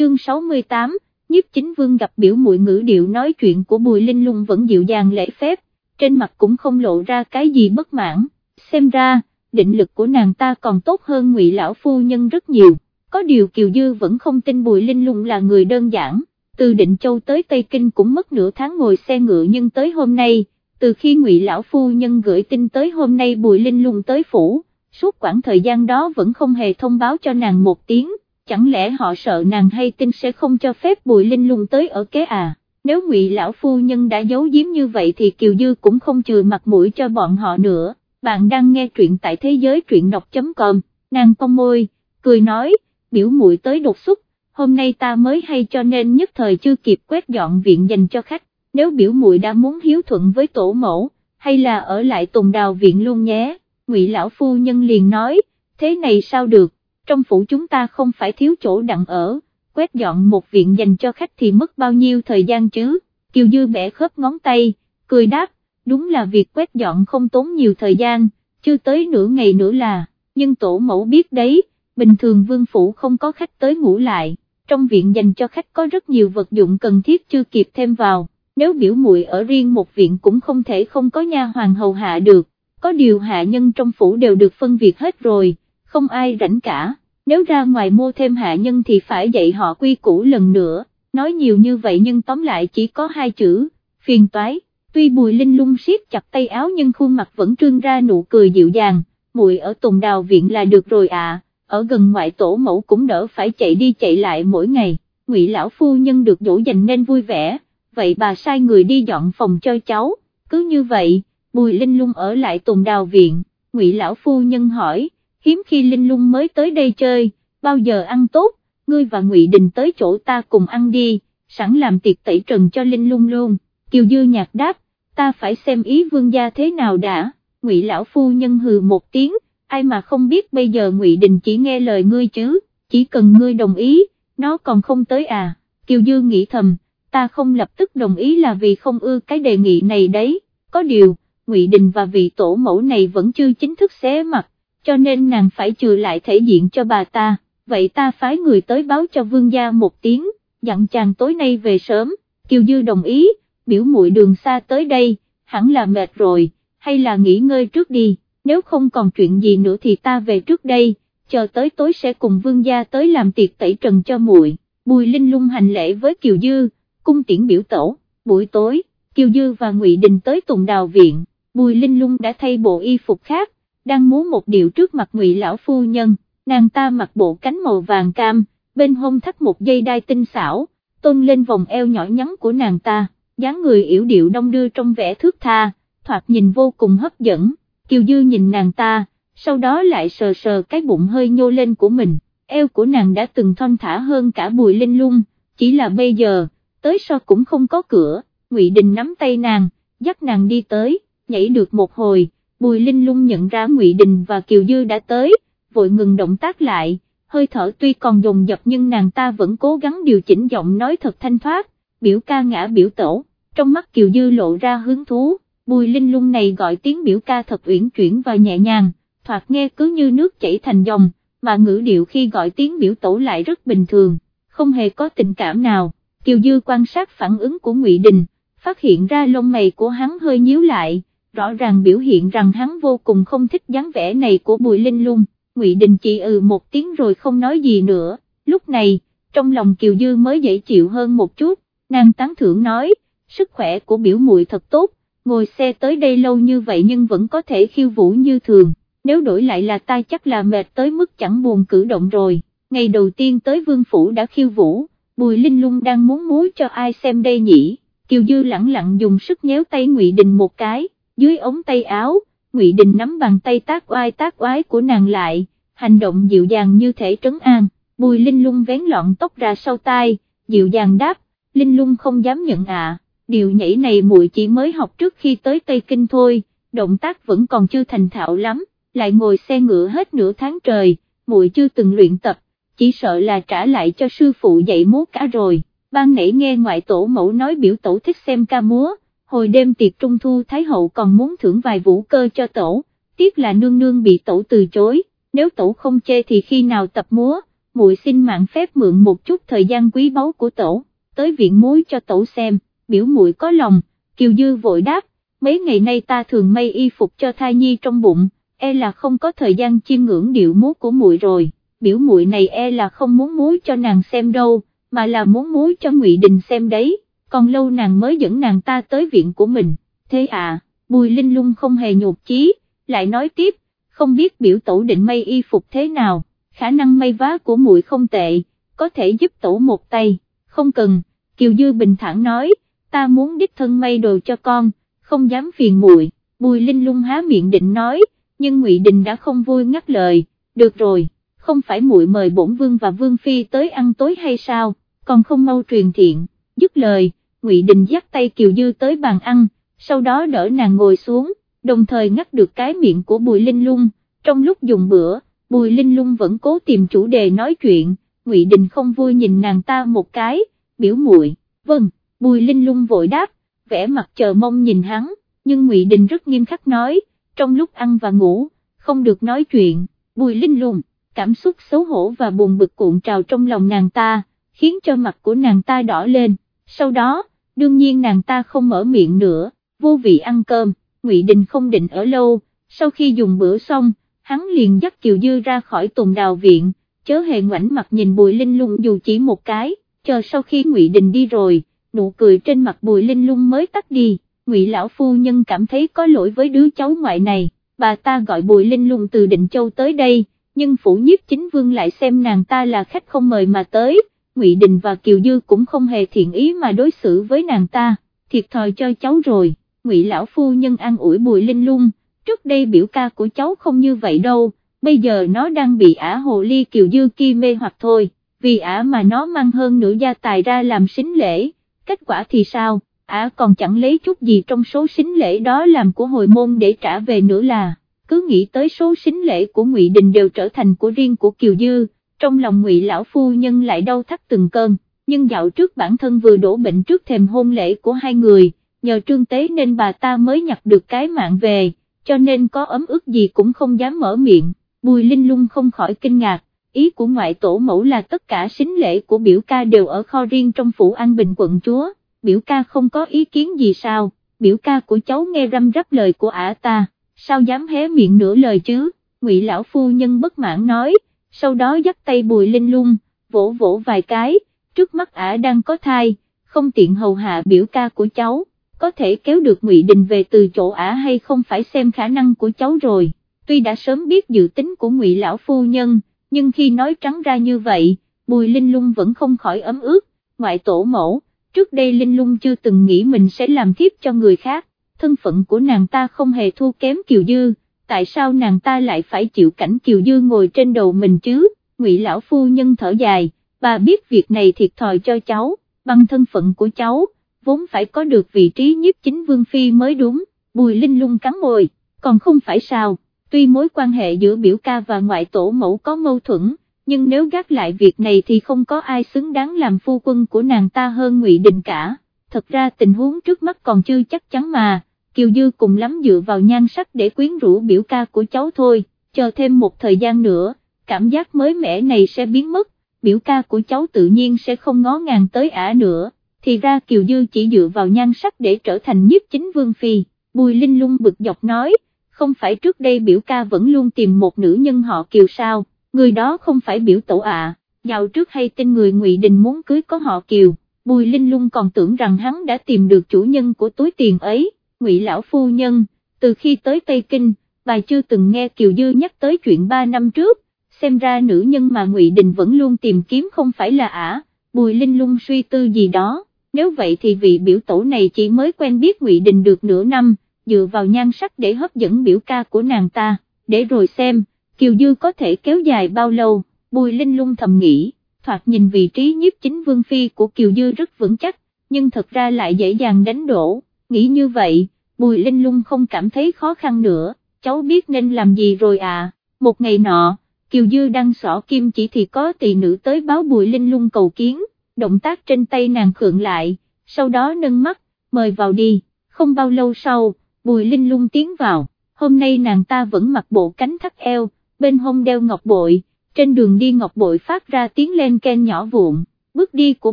chương 68, nhiếp chính vương gặp biểu muội ngữ điệu nói chuyện của Bùi Linh Lung vẫn dịu dàng lễ phép, trên mặt cũng không lộ ra cái gì bất mãn, xem ra, định lực của nàng ta còn tốt hơn ngụy lão phu nhân rất nhiều, có điều Kiều Dư vẫn không tin Bùi Linh Lung là người đơn giản, từ Định Châu tới Tây Kinh cũng mất nửa tháng ngồi xe ngựa nhưng tới hôm nay, từ khi ngụy lão phu nhân gửi tin tới hôm nay Bùi Linh Lung tới phủ, suốt quãng thời gian đó vẫn không hề thông báo cho nàng một tiếng, chẳng lẽ họ sợ nàng hay tin sẽ không cho phép Bùi Linh Lung tới ở kế à? Nếu ngụy lão phu nhân đã giấu giếm như vậy thì Kiều Dư cũng không chừa mặt mũi cho bọn họ nữa, bạn đang nghe truyện tại thế giới truyện đọc.com, nàng cong môi, cười nói, biểu muội tới đột xuất, hôm nay ta mới hay cho nên nhất thời chưa kịp quét dọn viện dành cho khách, nếu biểu muội đã muốn hiếu thuận với tổ mẫu, hay là ở lại tùng đào viện luôn nhé, ngụy lão phu nhân liền nói, thế này sao được, trong phủ chúng ta không phải thiếu chỗ đặng ở, quét dọn một viện dành cho khách thì mất bao nhiêu thời gian chứ, Kiều Dư bẻ khớp ngón tay, cười đáp, đúng là việc quét dọn không tốn nhiều thời gian, chưa tới nửa ngày nữa là, nhưng tổ mẫu biết đấy, bình thường vương phủ không có khách tới ngủ lại, trong viện dành cho khách có rất nhiều vật dụng cần thiết chưa kịp thêm vào, nếu biểu muội ở riêng một viện cũng không thể không có nha hoàng hầu hạ được, có điều hạ nhân trong phủ đều được phân việc hết rồi, không ai rảnh cả, nếu ra ngoài mua thêm hạ nhân thì phải dạy họ quy củ lần nữa, nói nhiều như vậy nhưng tóm lại chỉ có hai chữ, phiền toái. Tuy Bùi Linh lung siết chặt tay áo nhưng khuôn mặt vẫn trương ra nụ cười dịu dàng, muội ở Tùng Đào viện là được rồi à, ở gần ngoại tổ mẫu cũng đỡ phải chạy đi chạy lại mỗi ngày, Ngụy lão phu nhân được dỗ dành nên vui vẻ, vậy bà sai người đi dọn phòng cho cháu, cứ như vậy, Bùi Linh lung ở lại Tùng Đào viện, Ngụy lão phu nhân hỏi, hiếm khi Linh lung mới tới đây chơi, bao giờ ăn tốt, ngươi và Ngụy Đình tới chỗ ta cùng ăn đi, sẵn làm tiệc tẩy trần cho Linh lung luôn. Kiều Dư nhạc đáp, ta phải xem ý vương gia thế nào đã, ngụy lão phu nhân hừ một tiếng, ai mà không biết bây giờ ngụy Đình chỉ nghe lời ngươi chứ, chỉ cần ngươi đồng ý, nó còn không tới à, Kiều Dư nghĩ thầm, ta không lập tức đồng ý là vì không ưa cái đề nghị này đấy, có điều, ngụy Đình và vị tổ mẫu này vẫn chưa chính thức xé mặt, cho nên nàng phải trừ lại thể diện cho bà ta, vậy ta phái người tới báo cho vương gia một tiếng, dặn chàng tối nay về sớm, Kiều Dư đồng ý, biểu muội đường xa tới đây, hẳn là mệt rồi, hay là nghỉ ngơi trước đi, nếu không còn chuyện gì nữa thì ta về trước đây, chờ tới tối sẽ cùng vương gia tới làm tiệc tẩy trần cho muội. Bùi Linh lung hành lễ với Kiều Dư, cung tiễn biểu tổ, buổi tối, Kiều Dư và Ngụy Đình tới Tùng Đào Viện, Bùi Linh lung đã thay bộ y phục khác, đang múa một điệu trước mặt Ngụy Lão Phu Nhân, nàng ta mặc bộ cánh màu vàng cam, bên hông thắt một dây đai tinh xảo, tôn lên vòng eo nhỏ nhắn của nàng ta dáng người yểu điệu đông đưa trong vẻ thước tha, thoạt nhìn vô cùng hấp dẫn, Kiều Dư nhìn nàng ta, sau đó lại sờ sờ cái bụng hơi nhô lên của mình, eo của nàng đã từng thon thả hơn cả bùi linh lung, chỉ là bây giờ, tới so cũng không có cửa, Ngụy Đình nắm tay nàng, dắt nàng đi tới, nhảy được một hồi, bùi linh lung nhận ra Ngụy Đình và Kiều Dư đã tới, vội ngừng động tác lại, hơi thở tuy còn dồn dập nhưng nàng ta vẫn cố gắng điều chỉnh giọng nói thật thanh thoát, biểu ca ngã biểu tổ trong mắt Kiều Dư lộ ra hứng thú, bùi linh lung này gọi tiếng biểu ca thật uyển chuyển và nhẹ nhàng, thoạt nghe cứ như nước chảy thành dòng, mà ngữ điệu khi gọi tiếng biểu tổ lại rất bình thường, không hề có tình cảm nào, Kiều Dư quan sát phản ứng của Ngụy Đình, phát hiện ra lông mày của hắn hơi nhíu lại, rõ ràng biểu hiện rằng hắn vô cùng không thích dáng vẻ này của bùi linh lung, Ngụy Đình chỉ ừ một tiếng rồi không nói gì nữa, lúc này, trong lòng Kiều Dư mới dễ chịu hơn một chút, nàng tán thưởng nói, sức khỏe của biểu muội thật tốt, ngồi xe tới đây lâu như vậy nhưng vẫn có thể khiêu vũ như thường, nếu đổi lại là ta chắc là mệt tới mức chẳng buồn cử động rồi, ngày đầu tiên tới vương phủ đã khiêu vũ, bùi linh lung đang muốn múa cho ai xem đây nhỉ, kiều dư lẳng lặng dùng sức nhéo tay ngụy Đình một cái, dưới ống tay áo, ngụy Đình nắm bàn tay tác oai tác oái của nàng lại, hành động dịu dàng như thể trấn an, bùi linh lung vén lọn tóc ra sau tai, dịu dàng đáp, linh lung không dám nhận ạ. Điều nhảy này muội chỉ mới học trước khi tới Tây Kinh thôi, động tác vẫn còn chưa thành thạo lắm, lại ngồi xe ngựa hết nửa tháng trời, muội chưa từng luyện tập, chỉ sợ là trả lại cho sư phụ dạy múa cả rồi, ban nãy nghe ngoại tổ mẫu nói biểu tổ thích xem ca múa, hồi đêm tiệc trung thu Thái Hậu còn muốn thưởng vài vũ cơ cho tổ, tiếc là nương nương bị tổ từ chối, nếu tổ không chê thì khi nào tập múa, muội xin mạng phép mượn một chút thời gian quý báu của tổ, tới viện muối cho tổ xem, biểu muội có lòng, Kiều Dư vội đáp, mấy ngày nay ta thường may y phục cho thai nhi trong bụng, e là không có thời gian chiêm ngưỡng điệu múa của muội rồi, biểu muội này e là không muốn múa cho nàng xem đâu, mà là muốn múa cho Ngụy Đình xem đấy, còn lâu nàng mới dẫn nàng ta tới viện của mình, thế à, Bùi Linh Lung không hề nhột chí, lại nói tiếp, không biết biểu tổ định may y phục thế nào, khả năng may vá của muội không tệ, có thể giúp tổ một tay, không cần, Kiều Dư bình thản nói, ta muốn đích thân may đồ cho con, không dám phiền muội. Bùi Linh Lung há miệng định nói, nhưng Ngụy Đình đã không vui ngắt lời, được rồi, không phải muội mời bổn vương và vương phi tới ăn tối hay sao, còn không mau truyền thiện, dứt lời, Ngụy Đình dắt tay Kiều Dư tới bàn ăn, sau đó đỡ nàng ngồi xuống, đồng thời ngắt được cái miệng của Bùi Linh Lung, trong lúc dùng bữa, Bùi Linh Lung vẫn cố tìm chủ đề nói chuyện, Ngụy Đình không vui nhìn nàng ta một cái, biểu muội, vâng, Bùi Linh Lung vội đáp, vẻ mặt chờ mong nhìn hắn, nhưng Ngụy Đình rất nghiêm khắc nói, trong lúc ăn và ngủ, không được nói chuyện, Bùi Linh Lung, cảm xúc xấu hổ và buồn bực cuộn trào trong lòng nàng ta, khiến cho mặt của nàng ta đỏ lên, sau đó, đương nhiên nàng ta không mở miệng nữa, vô vị ăn cơm, Ngụy Đình không định ở lâu, sau khi dùng bữa xong, hắn liền dắt Kiều Dư ra khỏi tùng đào viện, chớ hề ngoảnh mặt nhìn Bùi Linh Lung dù chỉ một cái, chờ sau khi Ngụy Đình đi rồi, nụ cười trên mặt Bùi Linh Lung mới tắt đi, Ngụy lão phu nhân cảm thấy có lỗi với đứa cháu ngoại này, bà ta gọi Bùi Linh Lung từ Định Châu tới đây, nhưng phủ nhiếp chính vương lại xem nàng ta là khách không mời mà tới, Ngụy Đình và Kiều Dư cũng không hề thiện ý mà đối xử với nàng ta, thiệt thòi cho cháu rồi, Ngụy lão phu nhân an ủi Bùi Linh Lung, trước đây biểu ca của cháu không như vậy đâu, bây giờ nó đang bị ả hồ ly Kiều Dư kia mê hoặc thôi, vì ả mà nó mang hơn nửa gia tài ra làm xính lễ, kết quả thì sao, ả còn chẳng lấy chút gì trong số xính lễ đó làm của hồi môn để trả về nữa là, cứ nghĩ tới số xính lễ của Ngụy Đình đều trở thành của riêng của Kiều Dư, trong lòng Ngụy lão phu nhân lại đau thắt từng cơn, nhưng dạo trước bản thân vừa đổ bệnh trước thềm hôn lễ của hai người, nhờ trương tế nên bà ta mới nhặt được cái mạng về, cho nên có ấm ức gì cũng không dám mở miệng, Bùi Linh Lung không khỏi kinh ngạc, ý của ngoại tổ mẫu là tất cả xính lễ của biểu ca đều ở kho riêng trong phủ An Bình quận chúa, biểu ca không có ý kiến gì sao, biểu ca của cháu nghe răm rắp lời của ả ta, sao dám hé miệng nửa lời chứ, ngụy lão phu nhân bất mãn nói, sau đó dắt tay bùi linh lung, vỗ vỗ vài cái, trước mắt ả đang có thai, không tiện hầu hạ biểu ca của cháu, có thể kéo được ngụy Đình về từ chỗ ả hay không phải xem khả năng của cháu rồi, tuy đã sớm biết dự tính của ngụy lão phu nhân, nhưng khi nói trắng ra như vậy, bùi linh lung vẫn không khỏi ấm ướt, ngoại tổ mẫu, trước đây linh lung chưa từng nghĩ mình sẽ làm thiếp cho người khác, thân phận của nàng ta không hề thua kém Kiều Dư, tại sao nàng ta lại phải chịu cảnh Kiều Dư ngồi trên đầu mình chứ, ngụy lão phu nhân thở dài, bà biết việc này thiệt thòi cho cháu, bằng thân phận của cháu, vốn phải có được vị trí nhiếp chính vương phi mới đúng, bùi linh lung cắn môi, còn không phải sao, tuy mối quan hệ giữa biểu ca và ngoại tổ mẫu có mâu thuẫn, nhưng nếu gác lại việc này thì không có ai xứng đáng làm phu quân của nàng ta hơn ngụy Đình cả, thật ra tình huống trước mắt còn chưa chắc chắn mà. Kiều Dư cùng lắm dựa vào nhan sắc để quyến rũ biểu ca của cháu thôi, chờ thêm một thời gian nữa, cảm giác mới mẻ này sẽ biến mất, biểu ca của cháu tự nhiên sẽ không ngó ngàng tới ả nữa, thì ra Kiều Dư chỉ dựa vào nhan sắc để trở thành nhiếp chính vương phi, Bùi Linh lung bực dọc nói, không phải trước đây biểu ca vẫn luôn tìm một nữ nhân họ Kiều sao, người đó không phải biểu tổ ạ, à. dạo trước hay tin người ngụy Đình muốn cưới có họ Kiều, Bùi Linh lung còn tưởng rằng hắn đã tìm được chủ nhân của túi tiền ấy. Ngụy lão phu nhân, từ khi tới Tây Kinh, bà chưa từng nghe Kiều Dư nhắc tới chuyện 3 năm trước, xem ra nữ nhân mà Ngụy Đình vẫn luôn tìm kiếm không phải là ả, Bùi Linh lung suy tư gì đó, nếu vậy thì vị biểu tổ này chỉ mới quen biết Ngụy Đình được nửa năm, dựa vào nhan sắc để hấp dẫn biểu ca của nàng ta, để rồi xem, Kiều Dư có thể kéo dài bao lâu, Bùi Linh lung thầm nghĩ, thoạt nhìn vị trí nhiếp chính vương phi của Kiều Dư rất vững chắc, nhưng thật ra lại dễ dàng đánh đổ nghĩ như vậy, Bùi Linh Lung không cảm thấy khó khăn nữa, cháu biết nên làm gì rồi à, một ngày nọ, Kiều Dư đang xỏ kim chỉ thì có tỳ nữ tới báo Bùi Linh Lung cầu kiến, động tác trên tay nàng khượng lại, sau đó nâng mắt, mời vào đi, không bao lâu sau, Bùi Linh Lung tiến vào, hôm nay nàng ta vẫn mặc bộ cánh thắt eo, bên hông đeo ngọc bội, trên trên đường đi ngọc bội phát ra tiếng len ken nhỏ vụn, bước đi của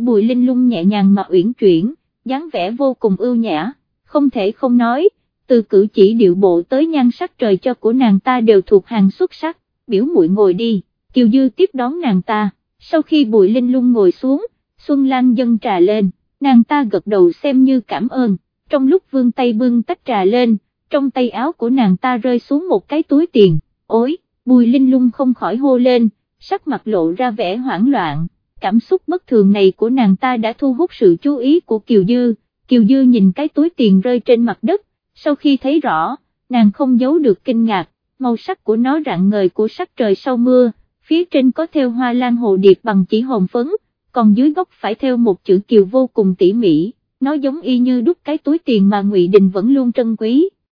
bùi linh lung nhẹ nhàng mà uyển chuyển, dáng vẻ vô cùng ưu nhã, không thể không nói, từ cử chỉ điệu bộ tới nhan sắc trời cho của nàng ta đều thuộc hàng xuất sắc, biểu muội ngồi đi, Kiều Dư tiếp đón nàng ta, sau khi bùi linh lung ngồi xuống, Xuân Lan dâng trà lên, nàng ta gật đầu xem như cảm ơn, trong lúc vương tay bưng tách trà lên, trong tay áo của nàng ta rơi xuống một cái túi tiền, ối, bùi linh lung không khỏi hô lên, sắc mặt lộ ra vẻ hoảng loạn, cảm xúc bất thường này của nàng ta đã thu hút sự chú ý của Kiều Dư, Kiều Dư nhìn cái túi tiền rơi trên mặt đất, sau khi thấy rõ, nàng không giấu được kinh ngạc, màu sắc của nó rạng ngời của sắc trời sau mưa, phía trên có theo hoa lan hồ điệp bằng chỉ hồng phấn, còn dưới góc phải theo một chữ kiều vô cùng tỉ mỉ, nó giống y như đúc cái túi tiền mà Ngụy Đình vẫn luôn trân quý.